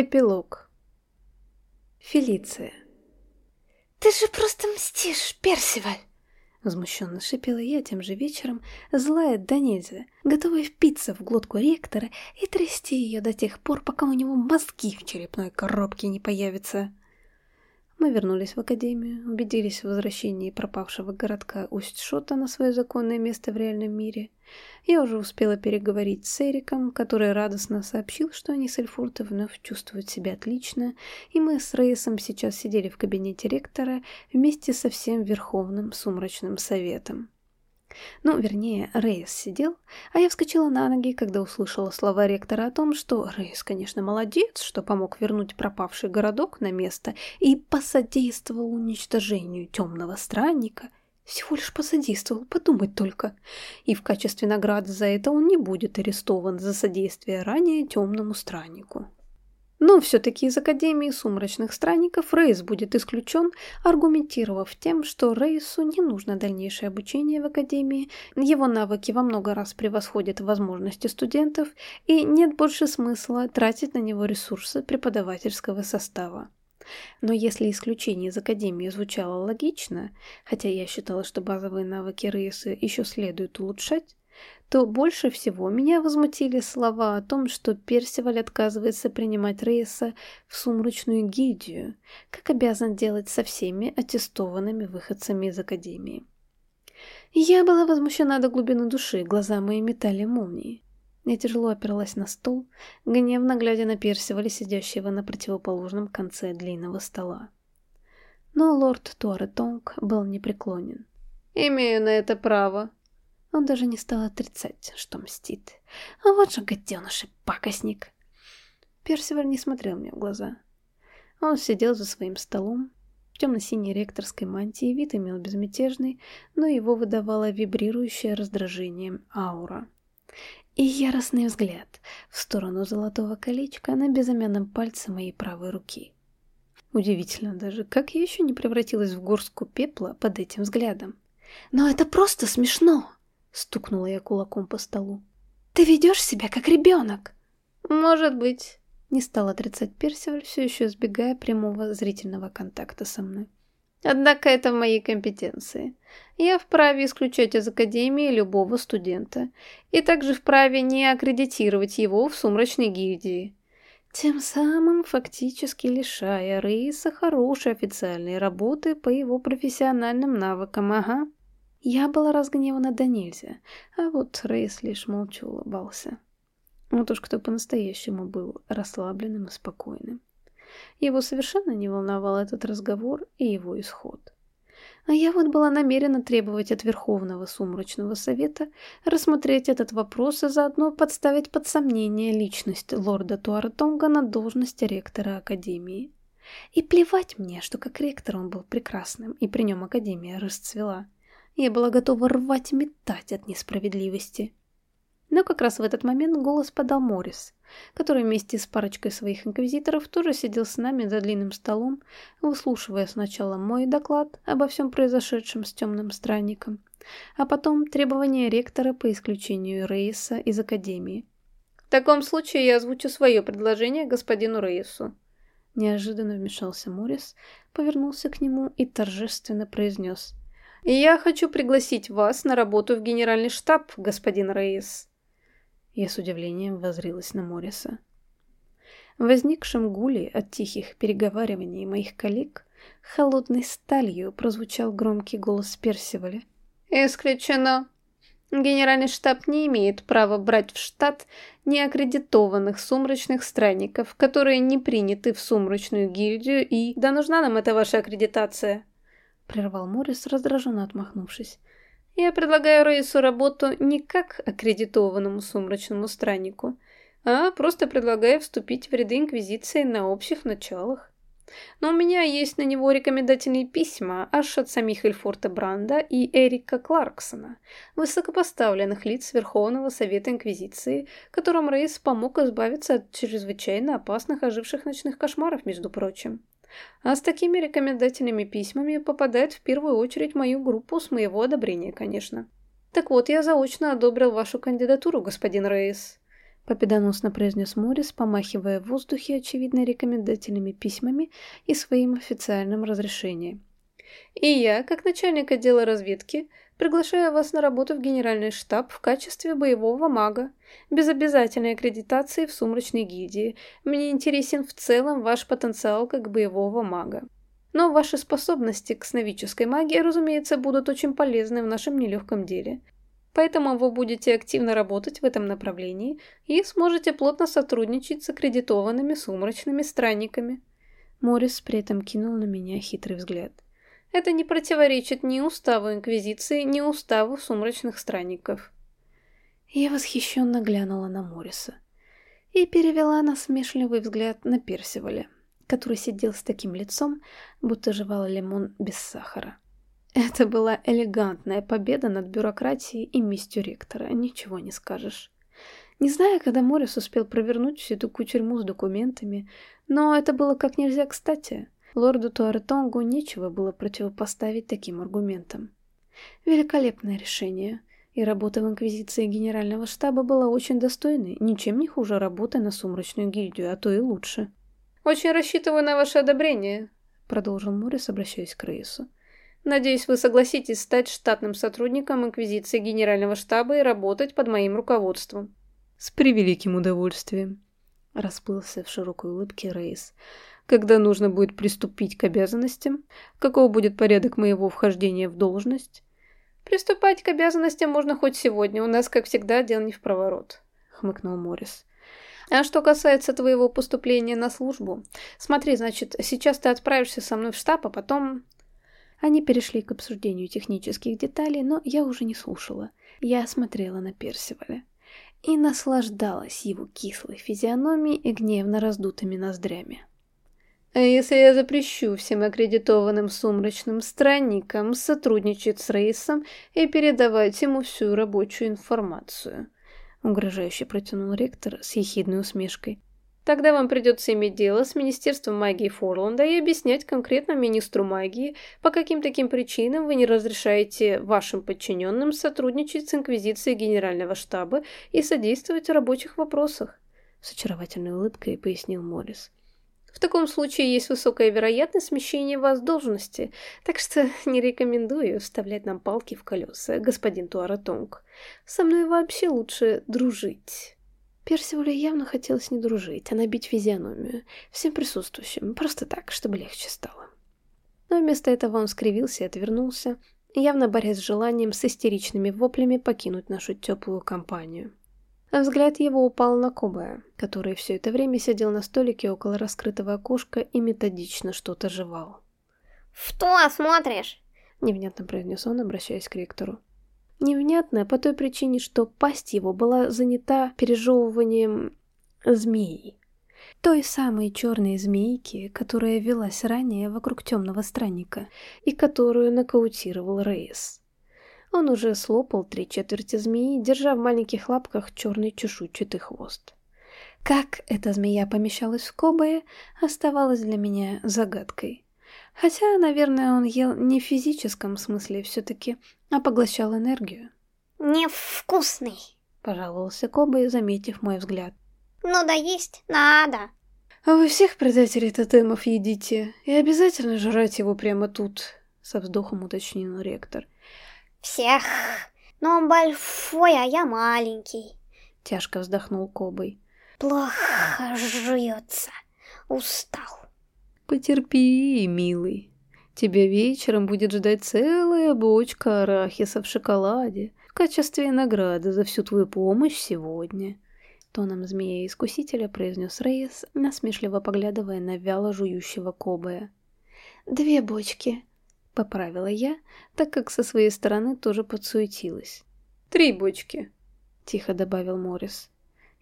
Эпилог. Фелиция. «Ты же просто мстишь, Персиваль!» Возмущенно шипела я тем же вечером, злая да нельзя, готовая впиться в глотку ректора и трясти ее до тех пор, пока у него мозги в черепной коробке не появятся. Мы вернулись в академию, убедились в возвращении пропавшего городка Усть-Шота на свое законное место в реальном мире. Я уже успела переговорить с Эриком, который радостно сообщил, что они с Эльфуртой вновь чувствуют себя отлично, и мы с Рейсом сейчас сидели в кабинете ректора вместе со всем Верховным Сумрачным Советом. Ну, вернее, Рейс сидел, а я вскочила на ноги, когда услышала слова ректора о том, что Рейс, конечно, молодец, что помог вернуть пропавший городок на место и посодействовал уничтожению темного странника. Всего лишь посодействовал, подумать только. И в качестве награды за это он не будет арестован за содействие ранее темному страннику. Но все-таки из Академии Сумрачных Странников Рейс будет исключен, аргументировав тем, что Рейсу не нужно дальнейшее обучение в Академии, его навыки во много раз превосходят возможности студентов, и нет больше смысла тратить на него ресурсы преподавательского состава. Но если исключение из Академии звучало логично, хотя я считала, что базовые навыки Рейса еще следует улучшать, то больше всего меня возмутили слова о том, что Персиваль отказывается принимать Рейса в сумрачную гильдию, как обязан делать со всеми аттестованными выходцами из Академии. Я была возмущена до глубины души, глаза мои метали молнии. Я тяжело оперлась на стол, гневно глядя на Персиваля, сидящего на противоположном конце длинного стола. Но лорд Туаретонг был непреклонен. «Имею на это право», он даже не стал отрицать, что мстит. А вот же гаденыш и пакостник. Персиваль не смотрел мне в глаза. Он сидел за своим столом, в темно-синей ректорской мантии, вид имел безмятежный, но его выдавало вибрирующее раздражением аура. И яростный взгляд в сторону золотого колечка на безымянном пальце моей правой руки. Удивительно даже, как я еще не превратилась в горстку пепла под этим взглядом. «Но это просто смешно!» Стукнула я кулаком по столу. «Ты ведешь себя как ребенок!» «Может быть», — не стал отрицать Персиваль, все еще избегая прямого зрительного контакта со мной. «Однако это в моей компетенции. Я вправе исключать из Академии любого студента, и также вправе не аккредитировать его в сумрачной гильдии, тем самым фактически лишая Рейса хорошей официальной работы по его профессиональным навыкам, ага». Я была разгневана до нельзя, а вот Рейс лишь молча улыбался. Вот уж кто по-настоящему был расслабленным и спокойным. Его совершенно не волновал этот разговор и его исход. А я вот была намерена требовать от Верховного Сумрачного Совета рассмотреть этот вопрос и заодно подставить под сомнение личность лорда Туаратонга на должности ректора Академии. И плевать мне, что как ректор он был прекрасным, и при нем Академия расцвела. Я была готова рвать и метать от несправедливости. Но как раз в этот момент голос подал Моррис, который вместе с парочкой своих инквизиторов тоже сидел с нами за длинным столом, выслушивая сначала мой доклад обо всем произошедшем с темным странником, а потом требования ректора по исключению Рейса из Академии. «В таком случае я озвучу свое предложение господину Рейсу». Неожиданно вмешался Моррис, повернулся к нему и торжественно произнес – я хочу пригласить вас на работу в генеральный штаб, господин Рейс. Я с удивлением возрилась на Морриса. В возникшем гуле от тихих переговариваний моих коллег холодной сталью прозвучал громкий голос Персиваля. «Исключено. Генеральный штаб не имеет права брать в штат неаккредитованных сумрачных странников, которые не приняты в сумрачную гильдию и... Да нужна нам эта ваша аккредитация!» Прервал Моррис, раздраженно отмахнувшись. «Я предлагаю Рейсу работу не как аккредитованному сумрачному страннику, а просто предлагаю вступить в ряды Инквизиции на общих началах. Но у меня есть на него рекомендательные письма аж от самих Эльфорта Бранда и Эрика Кларксона, высокопоставленных лиц Верховного Совета Инквизиции, которым Рейс помог избавиться от чрезвычайно опасных оживших ночных кошмаров, между прочим. А с такими рекомендательными письмами попадает в первую очередь мою группу с моего одобрения, конечно. Так вот, я заочно одобрил вашу кандидатуру, господин Рейс. Победоносно произнес Морис, помахивая в воздухе очевидно рекомендательными письмами и своим официальным разрешением. И я, как начальник отдела разведки, приглашаю вас на работу в генеральный штаб в качестве боевого мага, без обязательной аккредитации в сумрачной гильдии. Мне интересен в целом ваш потенциал как боевого мага. Но ваши способности к сновидческой магии, разумеется, будут очень полезны в нашем нелегком деле. Поэтому вы будете активно работать в этом направлении и сможете плотно сотрудничать с аккредитованными сумрачными странниками. Морис при этом кинул на меня хитрый взгляд. Это не противоречит ни уставу Инквизиции, ни уставу сумрачных странников. Я восхищенно глянула на Мориса и перевела насмешливый взгляд на Персиваля, который сидел с таким лицом, будто жевал лимон без сахара. Это была элегантная победа над бюрократией и местью ректора, ничего не скажешь. Не знаю, когда Морис успел провернуть всю эту кучерьму с документами, но это было как нельзя кстати. Лорду Туаретонгу нечего было противопоставить таким аргументам. Великолепное решение, и работа в Инквизиции Генерального штаба была очень достойной, ничем не хуже работы на Сумрачную гильдию, а то и лучше. «Очень рассчитываю на ваше одобрение», — продолжил Морис, обращаясь к Рейсу. «Надеюсь, вы согласитесь стать штатным сотрудником Инквизиции Генерального штаба и работать под моим руководством». «С превеликим удовольствием», — расплылся в широкой улыбке Рейс когда нужно будет приступить к обязанностям, каков будет порядок моего вхождения в должность. Приступать к обязанностям можно хоть сегодня, у нас, как всегда, дел не в проворот, хмыкнул Морис. А что касается твоего поступления на службу, смотри, значит, сейчас ты отправишься со мной в штаб, а потом... Они перешли к обсуждению технических деталей, но я уже не слушала. Я смотрела на Персиваля и наслаждалась его кислой физиономией и гневно раздутыми ноздрями. А если я запрещу всем аккредитованным сумрачным странникам сотрудничать с Рейсом и передавать ему всю рабочую информацию? Угрожающе протянул ректор с ехидной усмешкой. Тогда вам придется иметь дело с Министерством магии Форланда и объяснять конкретно министру магии, по каким таким причинам вы не разрешаете вашим подчиненным сотрудничать с Инквизицией Генерального штаба и содействовать в рабочих вопросах. С очаровательной улыбкой пояснил Моррис. В таком случае есть высокая вероятность смещения вас должности, так что не рекомендую вставлять нам палки в колеса, господин Туаратонг. Со мной вообще лучше дружить. Персивалю явно хотелось не дружить, а набить физиономию всем присутствующим, просто так, чтобы легче стало. Но вместо этого он скривился и отвернулся, явно борясь с желанием с истеричными воплями покинуть нашу теплую компанию. А взгляд его упал на Кобая, который все это время сидел на столике около раскрытого окошка и методично что-то жевал. «Что смотришь?» — невнятно произнес он, обращаясь к ректору. Невнятно по той причине, что пасть его была занята пережевыванием змеи. Той самой черной змейки, которая велась ранее вокруг темного странника и которую нокаутировал Рейс. Он уже слопал три четверти змеи, держа в маленьких лапках черный чешуйчатый хвост. Как эта змея помещалась в Кобае, оставалось для меня загадкой. Хотя, наверное, он ел не в физическом смысле все-таки, а поглощал энергию. «Невкусный», — пожаловался Кобай, заметив мой взгляд. «Ну да есть надо». «А вы всех предателей тотемов едите, и обязательно жрать его прямо тут», — со вздохом уточнил ректор. «Всех. Но он большой, а я маленький», — тяжко вздохнул Кобой. «Плохо жуется. Устал». «Потерпи, милый. Тебя вечером будет ждать целая бочка арахиса в шоколаде в качестве награды за всю твою помощь сегодня», — тоном змея-искусителя произнес Рейс, насмешливо поглядывая на вяло жующего Кобая. «Две бочки», Поправила я, так как со своей стороны тоже подсуетилась. «Три бочки», — тихо добавил Моррис.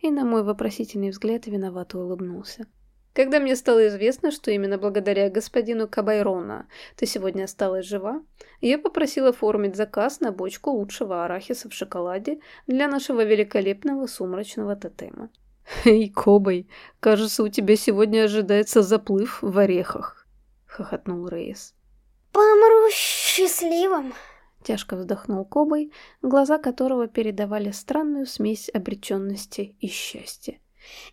И на мой вопросительный взгляд виновато улыбнулся. Когда мне стало известно, что именно благодаря господину Кабайрона ты сегодня осталась жива, я попросила оформить заказ на бочку лучшего арахиса в шоколаде для нашего великолепного сумрачного тотема. «Эй, Кобай, кажется, у тебя сегодня ожидается заплыв в орехах», — хохотнул Рейс. «Помру счастливым», — Тяжко вздохнул Кобой, глаза которого передавали странную смесь обреченности и счастья.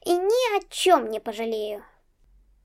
И ни о чем не пожалею.